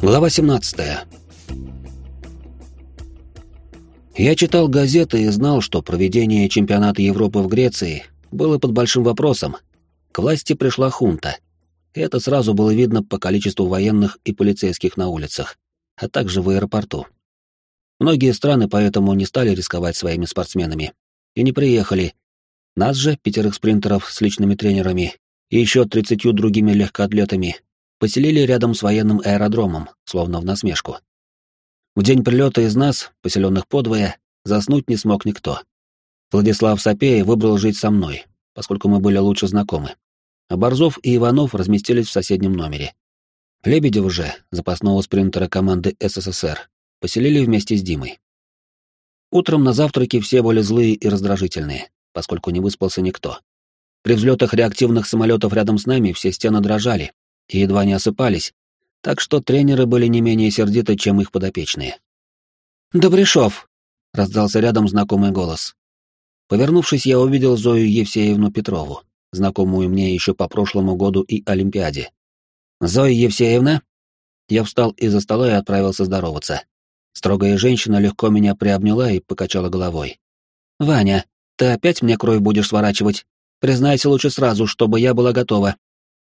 Глава 17. Я читал газеты и знал, что проведение чемпионата Европы в Греции было под большим вопросом. К власти пришла хунта. Это сразу было видно по количеству военных и полицейских на улицах, а также в аэропорту. Многие страны поэтому не стали рисковать своими спортсменами и не приехали. Нас же, пятерых спринтеров с личными тренерами и еще тридцатью другими легкоатлетами, поселили рядом с военным аэродромом, словно в насмешку. В день прилета из нас, поселенных подвое, заснуть не смог никто. Владислав Сапея выбрал жить со мной, поскольку мы были лучше знакомы. А Борзов и Иванов разместились в соседнем номере. Лебедев же, запасного спринтера команды СССР, поселили вместе с Димой. Утром на завтраке все были злые и раздражительные, поскольку не выспался никто. При взлетах реактивных самолетов рядом с нами все стены дрожали, и едва не осыпались, так что тренеры были не менее сердиты, чем их подопечные. «Добряшов!» — раздался рядом знакомый голос. Повернувшись, я увидел Зою Евсеевну Петрову, знакомую мне еще по прошлому году и Олимпиаде. «Зоя Евсеевна?» Я встал из-за стола и отправился здороваться. Строгая женщина легко меня приобняла и покачала головой. «Ваня, ты опять мне кровь будешь сворачивать? Признайся лучше сразу, чтобы я была готова».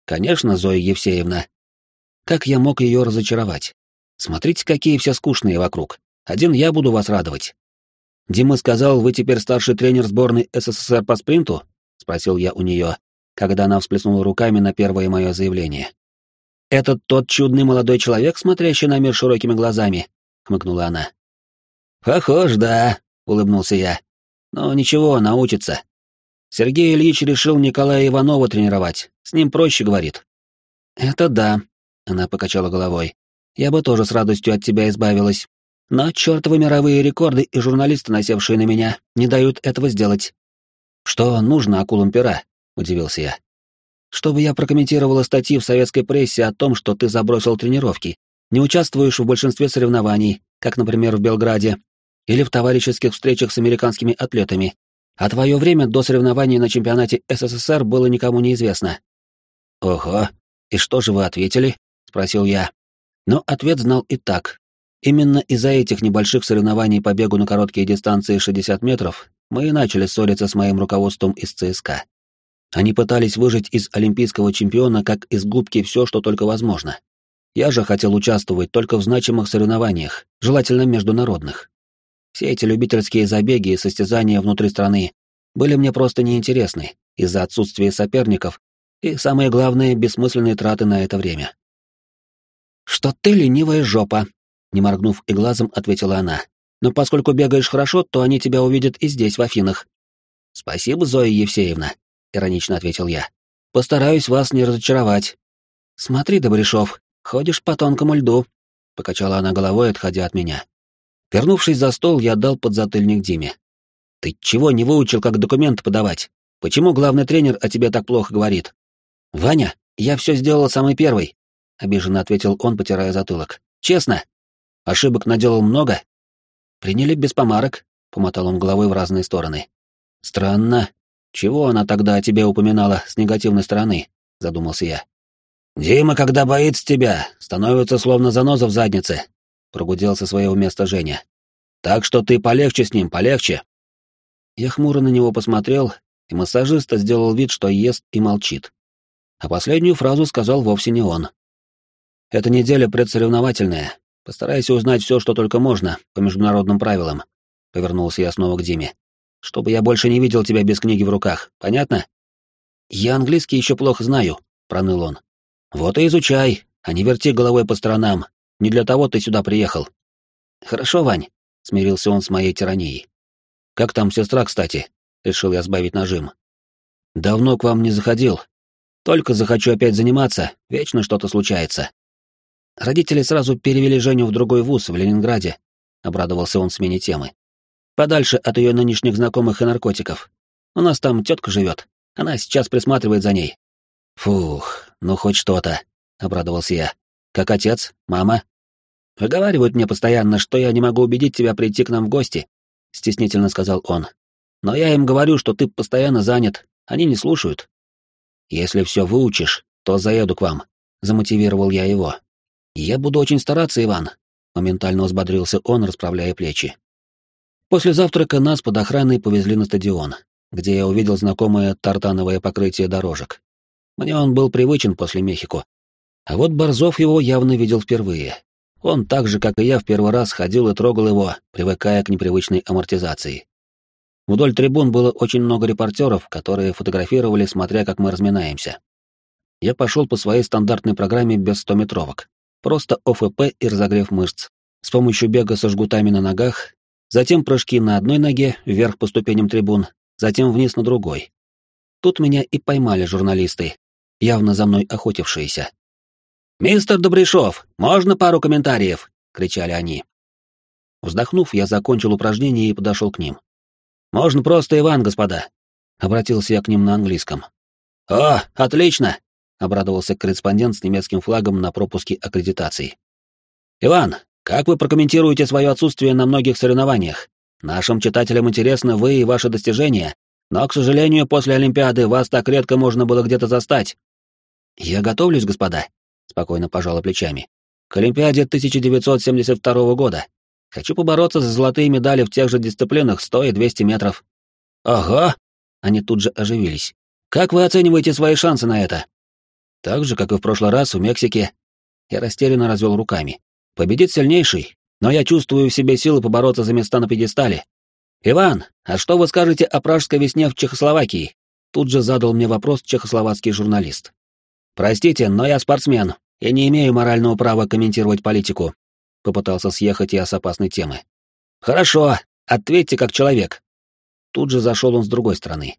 Конечно, Зоя Евсеевна. Как я мог ее разочаровать? Смотрите, какие все скучные вокруг. Один я буду вас радовать. Дима сказал, вы теперь старший тренер сборной СССР по спринту? Спросил я у нее, когда она всплеснула руками на первое мое заявление. «Этот тот чудный молодой человек, смотрящий на мир широкими глазами?» — хмыкнула она. «Похож, да», — улыбнулся я. «Но ничего, научится. Сергей Ильич решил Николая Иванова тренировать. С ним проще, говорит. Это да, она покачала головой. Я бы тоже с радостью от тебя избавилась. Но чертовы мировые рекорды и журналисты, насевшие на меня, не дают этого сделать. Что нужно акулам пера? Удивился я. Чтобы я прокомментировала статьи в советской прессе о том, что ты забросил тренировки, не участвуешь в большинстве соревнований, как, например, в Белграде, или в товарищеских встречах с американскими атлетами, а твое время до соревнований на чемпионате СССР было никому неизвестно. Ого, и что же вы ответили? спросил я. Но ответ знал и так. Именно из-за этих небольших соревнований по бегу на короткие дистанции 60 метров мы и начали ссориться с моим руководством из ЦСКА. Они пытались выжать из олимпийского чемпиона как из губки все, что только возможно. Я же хотел участвовать только в значимых соревнованиях, желательно международных. Все эти любительские забеги и состязания внутри страны были мне просто неинтересны из-за отсутствия соперников и, самое главное, бессмысленные траты на это время. «Что ты ленивая жопа», — не моргнув и глазом, ответила она. «Но поскольку бегаешь хорошо, то они тебя увидят и здесь, в Афинах». «Спасибо, Зоя Евсеевна», — иронично ответил я. «Постараюсь вас не разочаровать». «Смотри, Добряшов, ходишь по тонкому льду», — покачала она головой, отходя от меня. Вернувшись за стол, я дал подзатыльник Диме. «Ты чего не выучил, как документы подавать? Почему главный тренер о тебе так плохо говорит?» «Ваня, я все сделал самый первый», — обиженно ответил он, потирая затылок. «Честно. Ошибок наделал много?» «Приняли без помарок», — помотал он головой в разные стороны. «Странно. Чего она тогда о тебе упоминала с негативной стороны?» — задумался я. «Дима, когда боится тебя, становится словно заноза в заднице», прогудел со своего места Женя. Так что ты полегче с ним, полегче. Я хмуро на него посмотрел, и массажист сделал вид, что ест и молчит. А последнюю фразу сказал вовсе не он. Эта неделя предсоревновательная. Постарайся узнать все, что только можно, по международным правилам. Повернулся я снова к Диме. Чтобы я больше не видел тебя без книги в руках, понятно? Я английский еще плохо знаю, проныл он. Вот и изучай, а не верти головой по сторонам, не для того ты сюда приехал. Хорошо, Вань, смирился он с моей тиранией. Как там сестра, кстати? Решил я сбавить нажим. Давно к вам не заходил. Только захочу опять заниматься, вечно что-то случается. Родители сразу перевели Женю в другой вуз в Ленинграде. Обрадовался он смене темы. Подальше от ее нынешних знакомых и наркотиков. У нас там тетка живет. Она сейчас присматривает за ней. Фух, ну хоть что-то, обрадовался я. Как отец, мама, Выговаривают мне постоянно, что я не могу убедить тебя прийти к нам в гости, стеснительно сказал он. Но я им говорю, что ты постоянно занят, они не слушают. Если все выучишь, то заеду к вам, замотивировал я его. «Я буду очень стараться, Иван», — моментально взбодрился он, расправляя плечи. После завтрака нас под охраной повезли на стадион, где я увидел знакомое тартановое покрытие дорожек. Мне он был привычен после Мехико. А вот Борзов его явно видел впервые. Он так же, как и я, в первый раз ходил и трогал его, привыкая к непривычной амортизации. Вдоль трибун было очень много репортеров, которые фотографировали, смотря как мы разминаемся. Я пошел по своей стандартной программе без 100-метровок. Просто ОФП и разогрев мышц. С помощью бега со жгутами на ногах, затем прыжки на одной ноге вверх по ступеням трибун, затем вниз на другой. Тут меня и поймали журналисты, явно за мной охотившиеся. «Мистер Добряшов, можно пару комментариев?» — кричали они. Вздохнув, я закончил упражнение и подошел к ним. «Можно просто Иван, господа», — обратился я к ним на английском. «О, отлично!» — обрадовался корреспондент с немецким флагом на пропуске аккредитации. «Иван, как вы прокомментируете свое отсутствие на многих соревнованиях? Нашим читателям интересны вы и ваши достижения, но, к сожалению, после Олимпиады вас так редко можно было где-то застать». «Я готовлюсь, господа», спокойно пожала плечами. К Олимпиаде 1972 года. Хочу побороться за золотые медали в тех же дисциплинах 100 и 200 метров. Ага. Они тут же оживились. Как вы оцениваете свои шансы на это? Так же, как и в прошлый раз в Мексике. Я растерянно развел руками. Победит сильнейший, но я чувствую в себе силы побороться за места на пьедестале. Иван, а что вы скажете о пражской весне в Чехословакии? Тут же задал мне вопрос чехословацкий журналист. «Простите, но я спортсмен и не имею морального права комментировать политику», — попытался съехать я с опасной темы. «Хорошо, ответьте как человек». Тут же зашел он с другой стороны.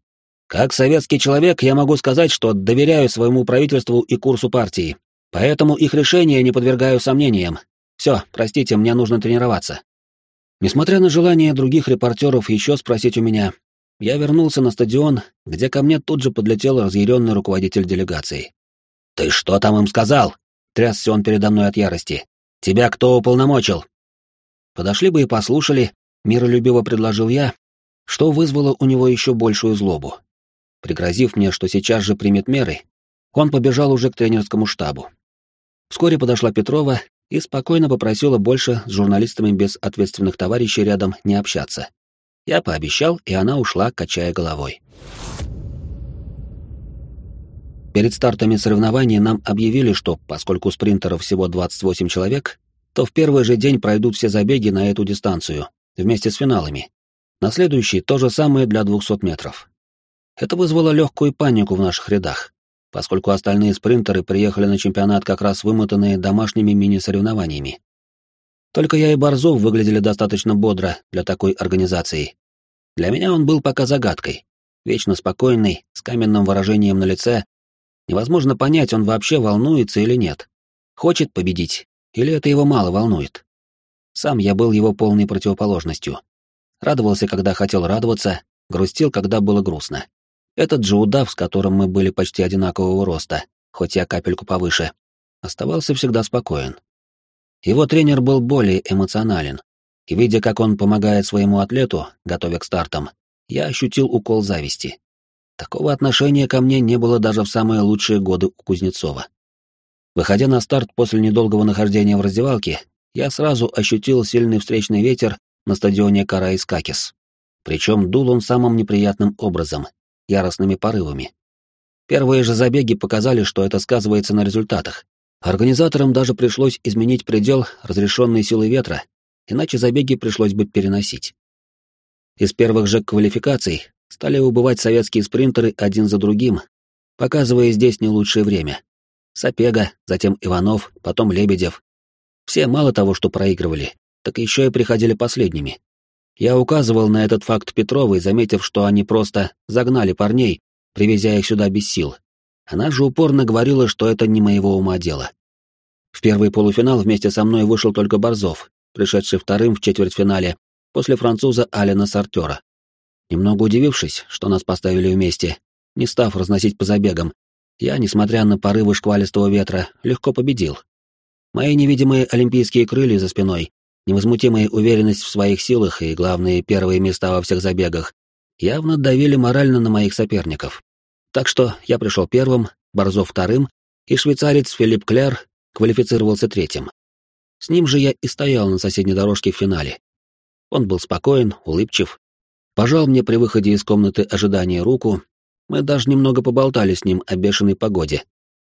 «Как советский человек я могу сказать, что доверяю своему правительству и курсу партии, поэтому их решения не подвергаю сомнениям. Все, простите, мне нужно тренироваться». Несмотря на желание других репортеров еще спросить у меня, я вернулся на стадион, где ко мне тут же подлетел разъяренный руководитель делегации. «Ты что там им сказал?» — трясся он передо мной от ярости. «Тебя кто уполномочил?» Подошли бы и послушали, миролюбиво предложил я, что вызвало у него еще большую злобу. Пригрозив мне, что сейчас же примет меры, он побежал уже к тренерскому штабу. Вскоре подошла Петрова и спокойно попросила больше с журналистами без ответственных товарищей рядом не общаться. Я пообещал, и она ушла, качая головой. Перед стартами соревнований нам объявили, что, поскольку спринтеров всего 28 человек, то в первый же день пройдут все забеги на эту дистанцию, вместе с финалами. На следующий то же самое для 200 метров. Это вызвало легкую панику в наших рядах, поскольку остальные спринтеры приехали на чемпионат как раз вымотанные домашними мини-соревнованиями. Только я и Борзов выглядели достаточно бодро для такой организации. Для меня он был пока загадкой. Вечно спокойный, с каменным выражением на лице Невозможно понять, он вообще волнуется или нет. Хочет победить, или это его мало волнует. Сам я был его полной противоположностью. Радовался, когда хотел радоваться, грустил, когда было грустно. Этот же удав, с которым мы были почти одинакового роста, хоть я капельку повыше, оставался всегда спокоен. Его тренер был более эмоционален, и видя, как он помогает своему атлету, готовя к стартам, я ощутил укол зависти. Такого отношения ко мне не было даже в самые лучшие годы у Кузнецова. Выходя на старт после недолгого нахождения в раздевалке, я сразу ощутил сильный встречный ветер на стадионе Караискакис. Причем дул он самым неприятным образом, яростными порывами. Первые же забеги показали, что это сказывается на результатах. Организаторам даже пришлось изменить предел разрешенной силы ветра, иначе забеги пришлось бы переносить. Из первых же квалификаций стали убывать советские спринтеры один за другим, показывая здесь не лучшее время. Сапега, затем Иванов, потом Лебедев. Все мало того, что проигрывали, так еще и приходили последними. Я указывал на этот факт Петровой, заметив, что они просто загнали парней, привезя их сюда без сил. Она же упорно говорила, что это не моего ума дело. В первый полуфинал вместе со мной вышел только Борзов, пришедший вторым в четвертьфинале, после француза Алина Сартера. Немного удивившись, что нас поставили вместе, не став разносить по забегам, я, несмотря на порывы шквалистого ветра, легко победил. Мои невидимые олимпийские крылья за спиной, невозмутимая уверенность в своих силах и, главные, первые места во всех забегах явно давили морально на моих соперников. Так что я пришел первым, Борзов вторым, и швейцарец Филипп Клер квалифицировался третьим. С ним же я и стоял на соседней дорожке в финале. Он был спокоен, улыбчив, пожал мне при выходе из комнаты ожидания руку, мы даже немного поболтали с ним о бешеной погоде,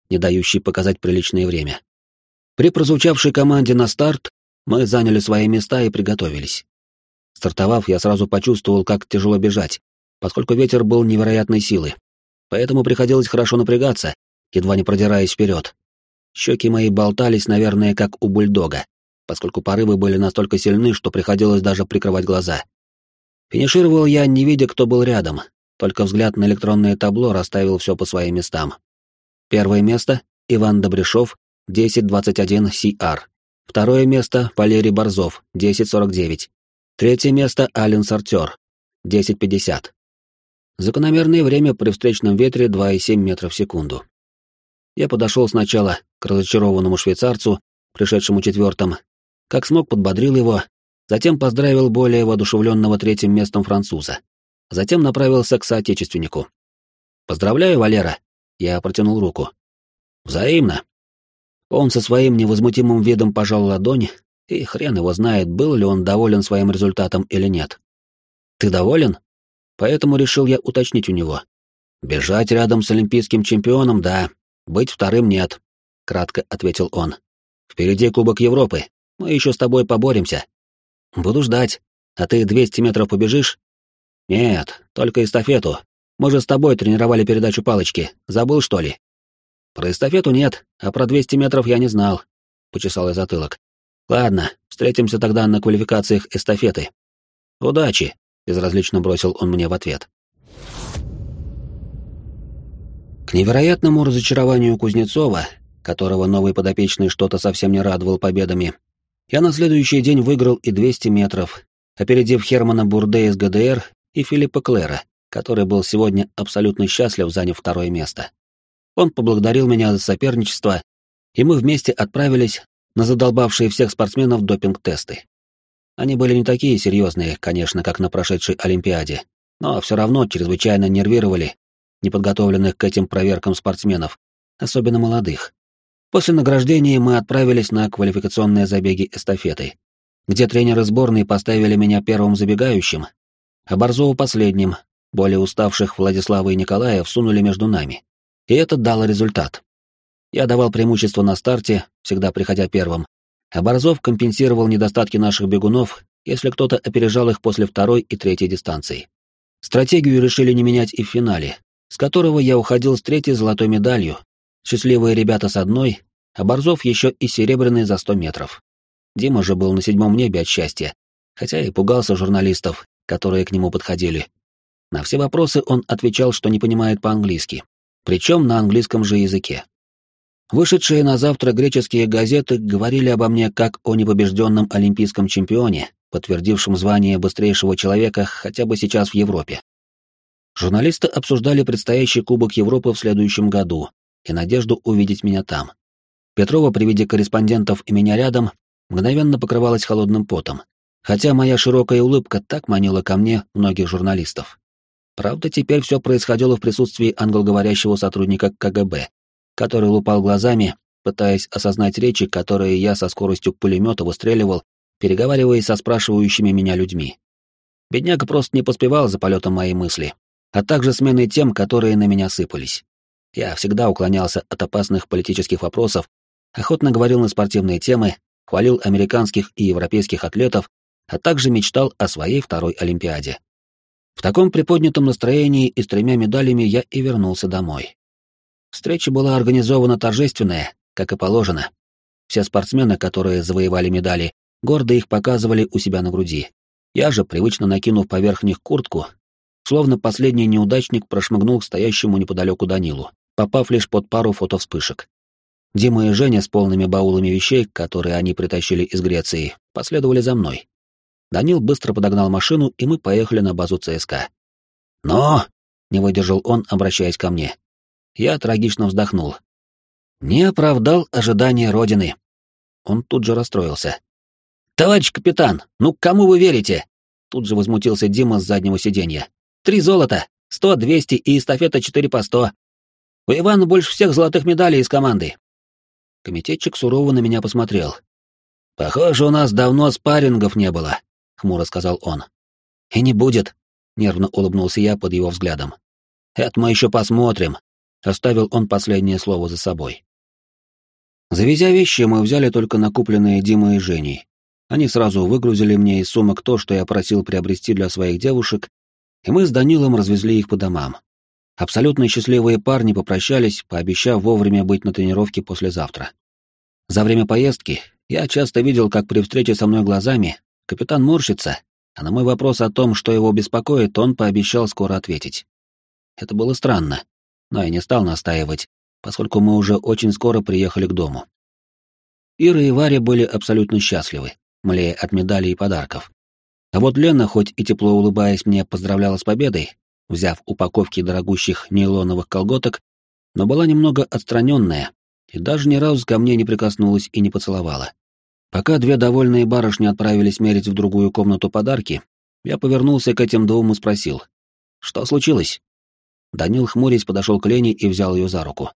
не дающей показать приличное время. При прозвучавшей команде на старт мы заняли свои места и приготовились. Стартовав, я сразу почувствовал, как тяжело бежать, поскольку ветер был невероятной силы. Поэтому приходилось хорошо напрягаться, едва не продираясь вперед. Щеки мои болтались, наверное, как у бульдога, поскольку порывы были настолько сильны, что приходилось даже прикрывать глаза. Финишировал я, не видя, кто был рядом, только взгляд на электронное табло расставил все по своим местам. Первое место — Иван Добряшов, 1021 CR. Второе место — Валерий Борзов, 1049. Третье место — Ален Сортер, 1050. Закономерное время при встречном ветре 2,7 метров в секунду. Я подошел сначала к разочарованному швейцарцу, пришедшему четвертым, как смог подбодрил его, затем поздравил более воодушевленного третьим местом француза. Затем направился к соотечественнику. «Поздравляю, Валера!» Я протянул руку. «Взаимно!» Он со своим невозмутимым видом пожал ладонь, и хрен его знает, был ли он доволен своим результатом или нет. «Ты доволен?» Поэтому решил я уточнить у него. «Бежать рядом с олимпийским чемпионом, да. Быть вторым нет», — кратко ответил он. «Впереди Кубок Европы. Мы еще с тобой поборемся». «Буду ждать. А ты 200 метров побежишь?» «Нет, только эстафету. Мы же с тобой тренировали передачу палочки. Забыл, что ли?» Про эстафету нет, а про 200 метров я не знал, почесал я затылок. Ладно, встретимся тогда на квалификациях эстафеты. Удачи, безразлично бросил он мне в ответ. К невероятному разочарованию Кузнецова, которого новый подопечный что-то совсем не радовал победами, я на следующий день выиграл и 200 метров, опередив Хермана Бурде из ГДР и Филиппа Клера, который был сегодня абсолютно счастлив, заняв второе место. Он поблагодарил меня за соперничество, и мы вместе отправились на задолбавшие всех спортсменов допинг-тесты. Они были не такие серьезные, конечно, как на прошедшей Олимпиаде, но все равно чрезвычайно нервировали неподготовленных к этим проверкам спортсменов, особенно молодых. После награждения мы отправились на квалификационные забеги эстафеты, где тренеры сборной поставили меня первым забегающим, а Борзову последним, более уставших Владислава и Николая всунули между нами. И это дало результат. Я давал преимущество на старте, всегда приходя первым, а Борзов компенсировал недостатки наших бегунов, если кто-то опережал их после второй и третьей дистанции. Стратегию решили не менять и в финале, с которого я уходил с третьей золотой медалью, счастливые ребята с одной, а Борзов еще и серебряный за сто метров. Дима же был на седьмом небе от счастья, хотя и пугался журналистов, которые к нему подходили. На все вопросы он отвечал, что не понимает по-английски, причем на английском же языке. Вышедшие на завтра греческие газеты говорили обо мне как о непобежденном олимпийском чемпионе, подтвердившем звание быстрейшего человека хотя бы сейчас в Европе. Журналисты обсуждали предстоящий Кубок Европы в следующем году и надежду увидеть меня там. Петрова при виде корреспондентов и меня рядом мгновенно покрывалась холодным потом, хотя моя широкая улыбка так манила ко мне многих журналистов. Правда, теперь все происходило в присутствии англоговорящего сотрудника КГБ, который лупал глазами, пытаясь осознать речи, которые я со скоростью пулемета выстреливал, переговариваясь со спрашивающими меня людьми. Бедняга просто не поспевал за полетом моей мысли, а также сменой тем, которые на меня сыпались. Я всегда уклонялся от опасных политических вопросов, охотно говорил на спортивные темы, хвалил американских и европейских атлетов, а также мечтал о своей второй Олимпиаде. В таком приподнятом настроении и с тремя медалями я и вернулся домой. Встреча была организована торжественная, как и положено. Все спортсмены, которые завоевали медали, гордо их показывали у себя на груди. Я же, привычно накинув поверх них куртку, словно последний неудачник прошмыгнул к стоящему неподалеку Данилу, попав лишь под пару фотовспышек. Дима и Женя с полными баулами вещей, которые они притащили из Греции, последовали за мной. Данил быстро подогнал машину, и мы поехали на базу ЦСКА. «Но!» — не выдержал он, обращаясь ко мне. Я трагично вздохнул. «Не оправдал ожидания Родины». Он тут же расстроился. «Товарищ капитан, ну кому вы верите?» Тут же возмутился Дима с заднего сиденья. «Три золота, сто, двести и эстафета четыре по сто. У Ивана больше всех золотых медалей из команды». Комитетчик сурово на меня посмотрел. «Похоже, у нас давно спаррингов не было», — хмуро сказал он. «И не будет», — нервно улыбнулся я под его взглядом. «Это мы еще посмотрим», — оставил он последнее слово за собой. Завезя вещи, мы взяли только накупленные Димой и Женей. Они сразу выгрузили мне из сумок то, что я просил приобрести для своих девушек, и мы с Данилом развезли их по домам. Абсолютно счастливые парни попрощались, пообещав вовремя быть на тренировке послезавтра. За время поездки я часто видел, как при встрече со мной глазами капитан морщится, а на мой вопрос о том, что его беспокоит, он пообещал скоро ответить. Это было странно, но я не стал настаивать, поскольку мы уже очень скоро приехали к дому. Ира и Варя были абсолютно счастливы, млея от медалей и подарков. А вот Лена, хоть и тепло улыбаясь мне, поздравляла с победой, взяв упаковки дорогущих нейлоновых колготок, но была немного отстраненная и даже ни разу ко мне не прикоснулась и не поцеловала. Пока две довольные барышни отправились мерить в другую комнату подарки, я повернулся к этим двум и спросил, что случилось? Данил хмурясь подошел к Лене и взял ее за руку.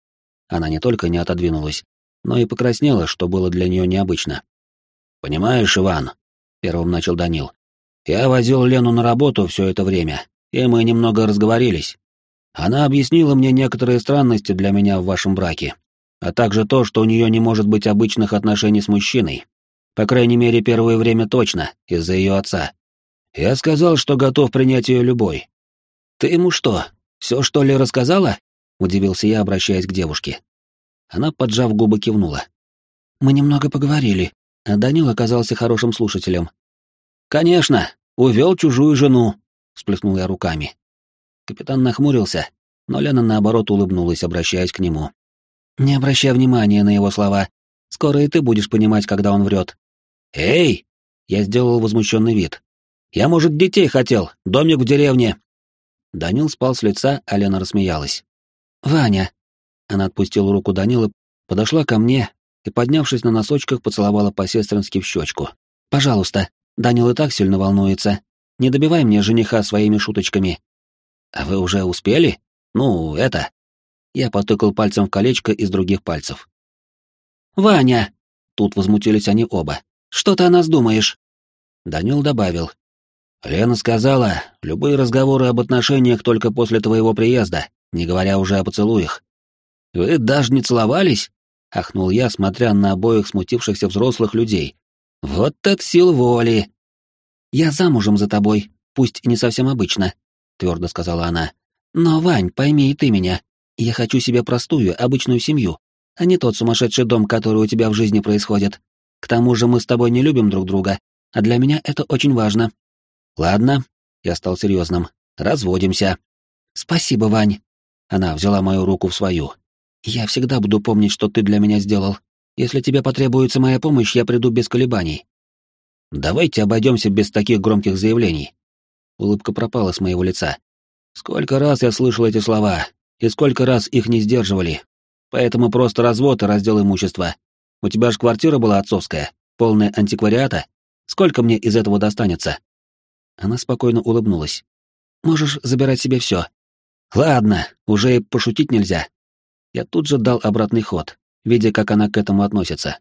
Она не только не отодвинулась, но и покраснела, что было для нее необычно. «Понимаешь, Иван», — первым начал Данил, — «я возил Лену на работу все это время, и мы немного разговорились. Она объяснила мне некоторые странности для меня в вашем браке, а также то, что у нее не может быть обычных отношений с мужчиной. По крайней мере, первое время точно, из-за ее отца. Я сказал, что готов принять ее любой. «Ты ему что, все что ли рассказала?» — удивился я, обращаясь к девушке. Она, поджав губы, кивнула. «Мы немного поговорили, а Данил оказался хорошим слушателем». «Конечно, увел чужую жену», всплеснул я руками. Капитан нахмурился, но Лена, наоборот, улыбнулась, обращаясь к нему. «Не обращай внимания на его слова. Скоро и ты будешь понимать, когда он врет». «Эй!» — я сделал возмущенный вид. «Я, может, детей хотел, домик в деревне». Данил спал с лица, а Лена рассмеялась. «Ваня!» Она отпустила руку Данила, подошла ко мне и, поднявшись на носочках, поцеловала по-сестрински в щечку. «Пожалуйста, Данил и так сильно волнуется. Не добивай мне жениха своими шуточками. А вы уже успели? Ну, это... Я потыкал пальцем в колечко из других пальцев. «Ваня!» Тут возмутились они оба. «Что ты о нас думаешь?» Данил добавил. «Лена сказала, любые разговоры об отношениях только после твоего приезда, не говоря уже о поцелуях». «Вы даже не целовались?» — ахнул я, смотря на обоих смутившихся взрослых людей. «Вот это сил воли!» «Я замужем за тобой, пусть и не совсем обычно», — твердо сказала она. «Но, Вань, пойми и ты меня. Я хочу себе простую, обычную семью, а не тот сумасшедший дом, который у тебя в жизни происходит. К тому же мы с тобой не любим друг друга, а для меня это очень важно». «Ладно», — я стал серьезным, — «разводимся». «Спасибо, Вань». Она взяла мою руку в свою. «Я всегда буду помнить, что ты для меня сделал. Если тебе потребуется моя помощь, я приду без колебаний. Давайте обойдемся без таких громких заявлений. Улыбка пропала с моего лица. Сколько раз я слышал эти слова, и сколько раз их не сдерживали. Поэтому просто развод и раздел имущества. У тебя же квартира была отцовская, полная антиквариата. Сколько мне из этого достанется? Она спокойно улыбнулась. Можешь забирать себе все. Ладно, уже и пошутить нельзя. Я тут же дал обратный ход, видя, как она к этому относится.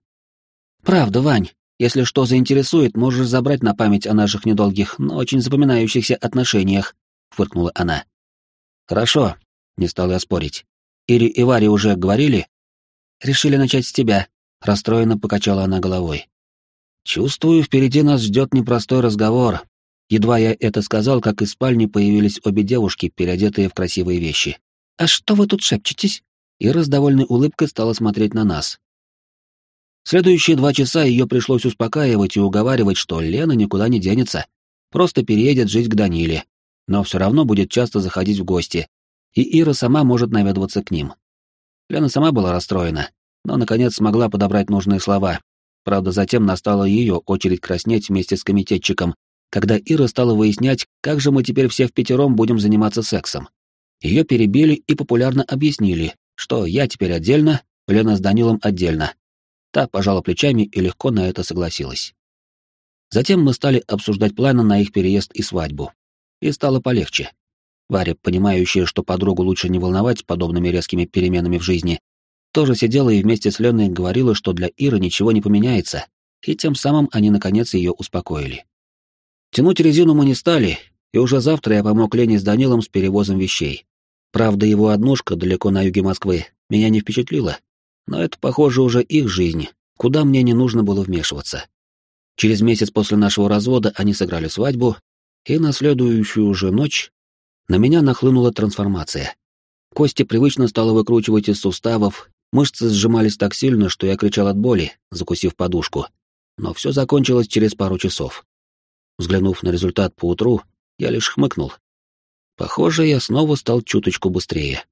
Правда, Вань, если что заинтересует, можешь забрать на память о наших недолгих, но очень запоминающихся отношениях», — фыркнула она. «Хорошо», — не стал я спорить. «Ири и Варе уже говорили?» «Решили начать с тебя», — расстроенно покачала она головой. «Чувствую, впереди нас ждет непростой разговор». Едва я это сказал, как из спальни появились обе девушки, переодетые в красивые вещи. «А что вы тут шепчетесь?» Ира с довольной улыбкой стала смотреть на нас. Следующие два часа ее пришлось успокаивать и уговаривать, что Лена никуда не денется, просто переедет жить к Даниле, но все равно будет часто заходить в гости, и Ира сама может наведываться к ним. Лена сама была расстроена, но, наконец, смогла подобрать нужные слова. Правда, затем настала ее очередь краснеть вместе с комитетчиком, когда Ира стала выяснять, как же мы теперь все в пятером будем заниматься сексом. Ее перебили и популярно объяснили, что я теперь отдельно, Лена с Данилом отдельно, Та пожала плечами и легко на это согласилась. Затем мы стали обсуждать планы на их переезд и свадьбу. И стало полегче. Варя, понимающая, что подругу лучше не волновать подобными резкими переменами в жизни, тоже сидела и вместе с Леной говорила, что для Иры ничего не поменяется, и тем самым они наконец ее успокоили. Тянуть резину мы не стали, и уже завтра я помог Лене с Данилом с перевозом вещей. Правда, его однушка далеко на юге Москвы меня не впечатлила, но это, похоже, уже их жизнь, куда мне не нужно было вмешиваться. Через месяц после нашего развода они сыграли свадьбу, и на следующую же ночь на меня нахлынула трансформация. Кости привычно стало выкручивать из суставов, мышцы сжимались так сильно, что я кричал от боли, закусив подушку. Но все закончилось через пару часов. Взглянув на результат по утру, я лишь хмыкнул. Похоже, я снова стал чуточку быстрее.